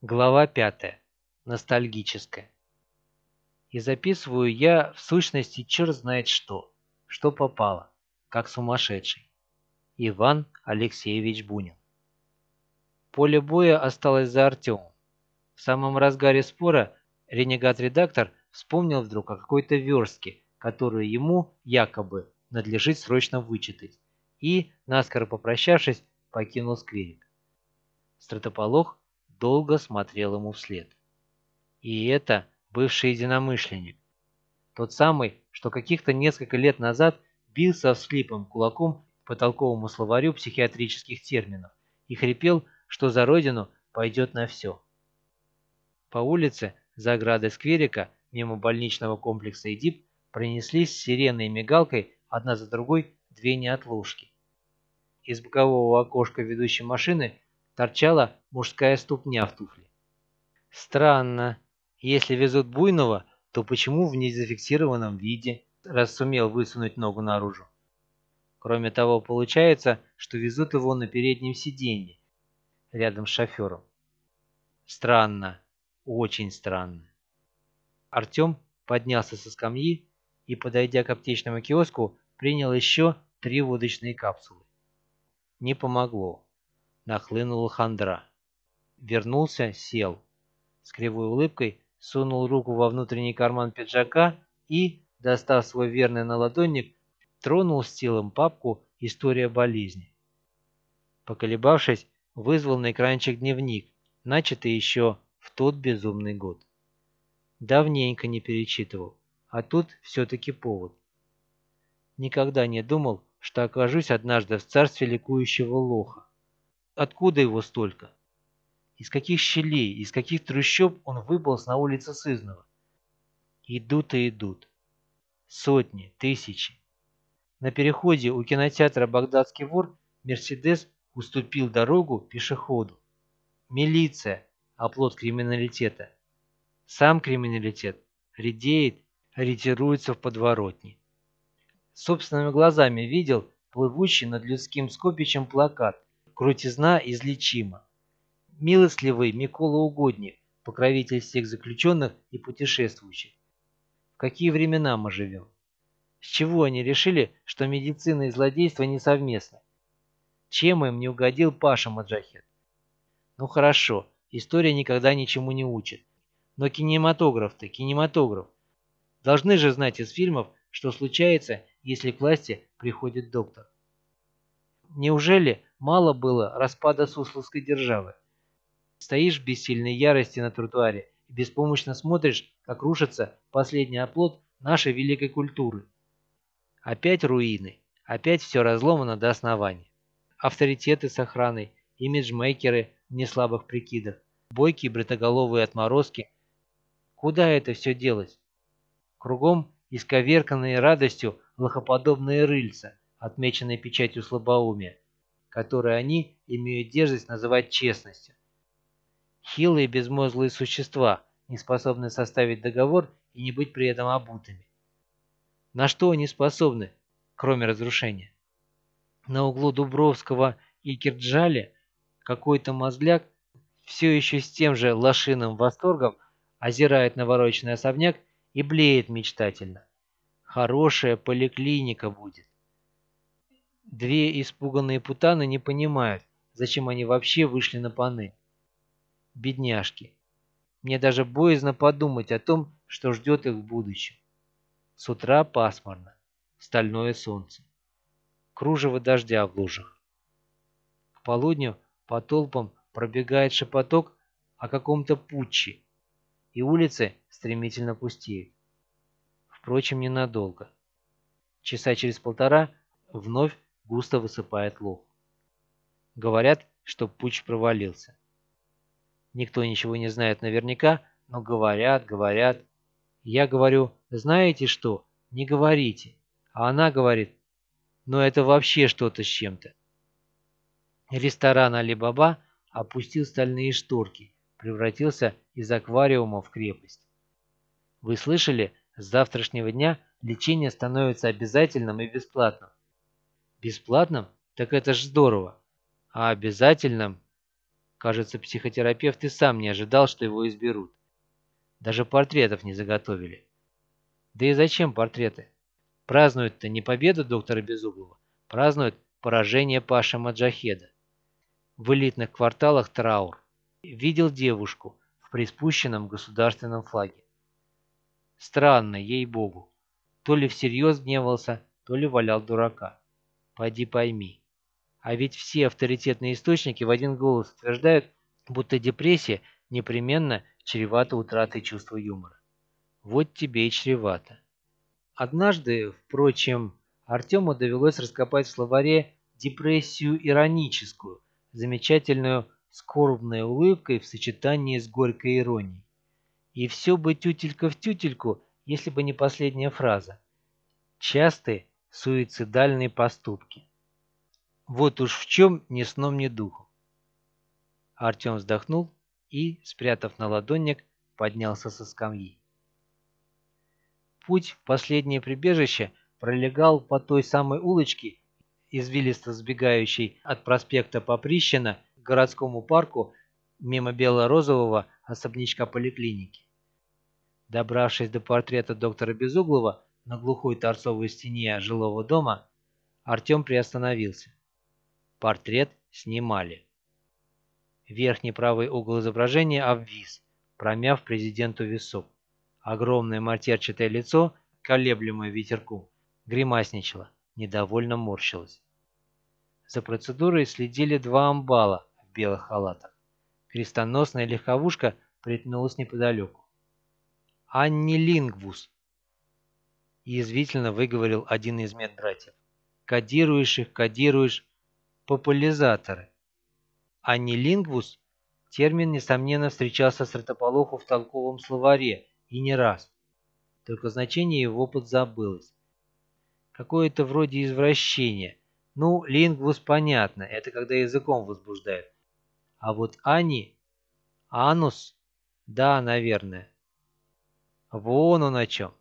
Глава пятая. Ностальгическая. И записываю я, в сущности, черт знает что, что попало, как сумасшедший. Иван Алексеевич Бунин. Поле боя осталось за Артемом. В самом разгаре спора ренегат-редактор вспомнил вдруг о какой-то верстке, которую ему, якобы, надлежит срочно вычитать, и, наскоро попрощавшись, покинул скверик. Стратополох долго смотрел ему вслед. И это бывший единомышленник. Тот самый, что каких-то несколько лет назад бился всхлипом кулаком по толковому словарю психиатрических терминов и хрипел, что за родину пойдет на все. По улице, за оградой скверика, мимо больничного комплекса ИДИП, пронеслись сиреной и мигалкой одна за другой две неотложки. Из бокового окошка ведущей машины торчала мужская ступня в туфле. Странно. Если везут буйного, то почему в незафиксированном виде, раз сумел высунуть ногу наружу? Кроме того, получается, что везут его на переднем сиденье, рядом с шофером. Странно. Очень странно. Артем поднялся со скамьи и, подойдя к аптечному киоску, принял еще три водочные капсулы. Не помогло нахлынула хандра. Вернулся, сел. С кривой улыбкой сунул руку во внутренний карман пиджака и, достав свой верный наладонник, тронул стилом папку «История болезни». Поколебавшись, вызвал на экранчик дневник, начатый еще в тот безумный год. Давненько не перечитывал, а тут все-таки повод. Никогда не думал, что окажусь однажды в царстве ликующего лоха. Откуда его столько? Из каких щелей, из каких трущоб он выполз на улице Сызнова? Идут и идут. Сотни, тысячи. На переходе у кинотеатра «Багдадский вор» «Мерседес» уступил дорогу пешеходу. Милиция – оплот криминалитета. Сам криминалитет редеет, ретируется в подворотни. Собственными глазами видел плывущий над людским скопищем плакат крутизна излечима. Милостливый Микола Угодник, покровитель всех заключенных и путешествующих. В какие времена мы живем? С чего они решили, что медицина и злодейство не совместны? Чем им не угодил Паша Маджахет? Ну хорошо, история никогда ничему не учит. Но кинематограф-то, кинематограф. Должны же знать из фильмов, что случается, если к власти приходит доктор. Неужели мало было распада Сусловской державы? Стоишь в бессильной ярости на тротуаре и беспомощно смотришь, как рушится последний оплот нашей великой культуры. Опять руины, опять все разломано до основания. Авторитеты с охраной, имиджмейкеры в неслабых прикидах, бойкие бритоголовые отморозки. Куда это все делось? Кругом исковерканные радостью лохоподобные рыльца, отмеченной печатью слабоумия, которую они имеют дерзость называть честностью. Хилые безмозглые существа, не способные составить договор и не быть при этом обутыми. На что они способны, кроме разрушения? На углу Дубровского и Кирджали какой-то мозгляк все еще с тем же лошиным восторгом озирает навороченный особняк и блеет мечтательно. Хорошая поликлиника будет. Две испуганные путаны не понимают, зачем они вообще вышли на паны. Бедняжки. Мне даже боязно подумать о том, что ждет их в будущем. С утра пасмурно, стальное солнце. Кружево дождя в лужах. К полудню по толпам пробегает шепоток о каком-то путче, и улицы стремительно пустеют. Впрочем, ненадолго. Часа через полтора вновь густо высыпает луг. Говорят, что путь провалился. Никто ничего не знает наверняка, но говорят, говорят. Я говорю, знаете что, не говорите. А она говорит, ну это вообще что-то с чем-то. Ресторан Али-Баба опустил стальные шторки, превратился из аквариума в крепость. Вы слышали, с завтрашнего дня лечение становится обязательным и бесплатным. Бесплатным? Так это ж здорово. А обязательным? Кажется, психотерапевт и сам не ожидал, что его изберут. Даже портретов не заготовили. Да и зачем портреты? Празднуют-то не победу доктора Безуглова, празднуют поражение Паши Маджахеда. В элитных кварталах траур. Видел девушку в приспущенном государственном флаге. Странно, ей-богу. То ли всерьез гневался, то ли валял дурака. Пойди пойми. А ведь все авторитетные источники в один голос утверждают, будто депрессия непременно чревата утратой чувства юмора. Вот тебе и чревато. Однажды, впрочем, Артему довелось раскопать в словаре депрессию ироническую, замечательную скорбной улыбкой в сочетании с горькой иронией. И все бы тютелька в тютельку, если бы не последняя фраза. Частые суицидальные поступки. Вот уж в чем ни сном, ни духом. Артем вздохнул и, спрятав на ладонник, поднялся со скамьи. Путь в последнее прибежище пролегал по той самой улочке, извилисто сбегающей от проспекта Поприщина к городскому парку мимо бело-розового особнячка поликлиники. Добравшись до портрета доктора Безуглова на глухой торцовой стене жилого дома, Артем приостановился. Портрет снимали. Верхний правый угол изображения обвис, промяв президенту висок. Огромное матерчатое лицо, колеблемое ветерком, гримасничало, недовольно морщилось. За процедурой следили два амбала в белых халатах. Крестоносная легковушка приткнулась неподалеку. «Анни Лингвус!» Язвительно выговорил один из медбратьев. «Кодируешь их, кодируешь, популяризаторы. Анни Лингвус – термин, несомненно, встречался с Ратополоху в толковом словаре, и не раз. Только значение его подзабылось. Какое-то вроде извращения. Ну, лингвус понятно, это когда языком возбуждают. А вот Ани, анус, да, наверное. Вон он о чем.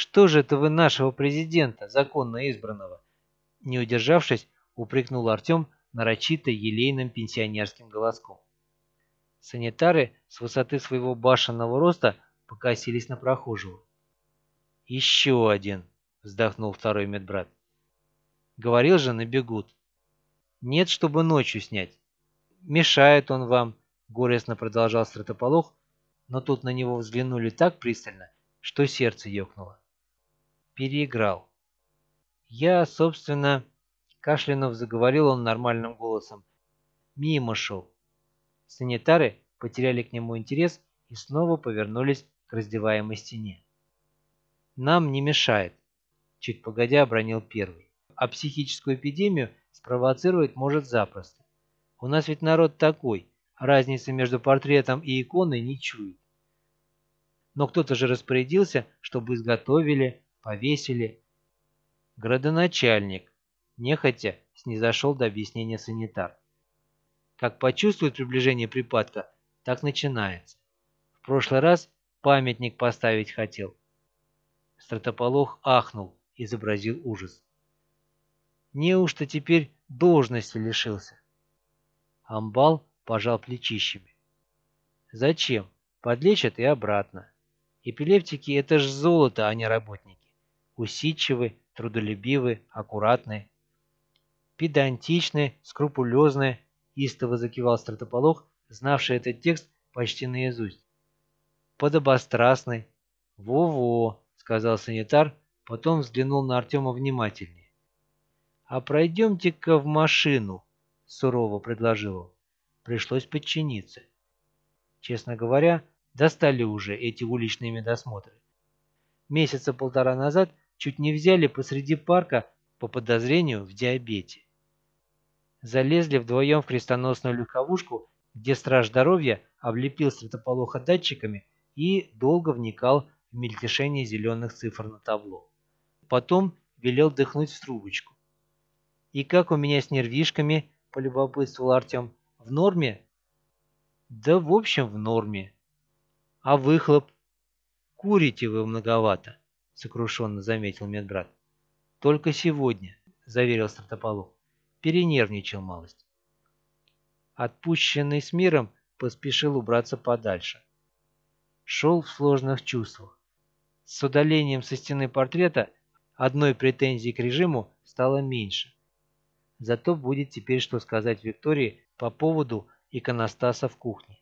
Что же это вы нашего президента, законно избранного? Не удержавшись, упрекнул Артем нарочито елейным пенсионерским голоском. Санитары с высоты своего башенного роста покосились на прохожего. «Еще один!» — вздохнул второй медбрат. «Говорил же, набегут. Нет, чтобы ночью снять. Мешает он вам», — горестно продолжал стратополох, но тут на него взглянули так пристально, что сердце ёкнуло. Переиграл. Я, собственно, Кашлянув заговорил он нормальным голосом. Мимо шел. Санитары потеряли к нему интерес и снова повернулись к раздеваемой стене. «Нам не мешает», — чуть погодя обронил первый. «А психическую эпидемию спровоцировать может запросто. У нас ведь народ такой, разницы между портретом и иконой не чует. Но кто-то же распорядился, чтобы изготовили, повесили. Градоначальник, Нехотя снизошел до объяснения санитар. Как почувствует приближение припадка, так начинается. В прошлый раз памятник поставить хотел. Стратополох ахнул, изобразил ужас. Неужто теперь должности лишился? Амбал пожал плечищами. Зачем? Подлечат и обратно. Эпилептики – это ж золото, а не работники. Усидчивы, трудолюбивы, аккуратны. Педантичный, скрупулезный, истово закивал стратополох, знавший этот текст почти наизусть. Подобострастный. Во-во, сказал санитар, потом взглянул на Артема внимательнее. А пройдемте-ка в машину, сурово предложил он. Пришлось подчиниться. Честно говоря, достали уже эти уличные медосмотры. Месяца полтора назад чуть не взяли посреди парка по подозрению в диабете залезли вдвоем в крестоносную легковушку, где страж здоровья облепил светополоха датчиками и долго вникал в мельтешение зеленых цифр на табло. Потом велел дыхнуть в трубочку. «И как у меня с нервишками?» – полюбопытствовал Артем. «В норме?» «Да, в общем, в норме. А выхлоп?» «Курите вы многовато», – сокрушенно заметил медбрат. «Только сегодня», – заверил стартополох перенервничал малость. отпущенный с миром, поспешил убраться подальше. Шел в сложных чувствах. С удалением со стены портрета одной претензии к режиму стало меньше. Зато будет теперь что сказать Виктории по поводу иконостаса в кухне.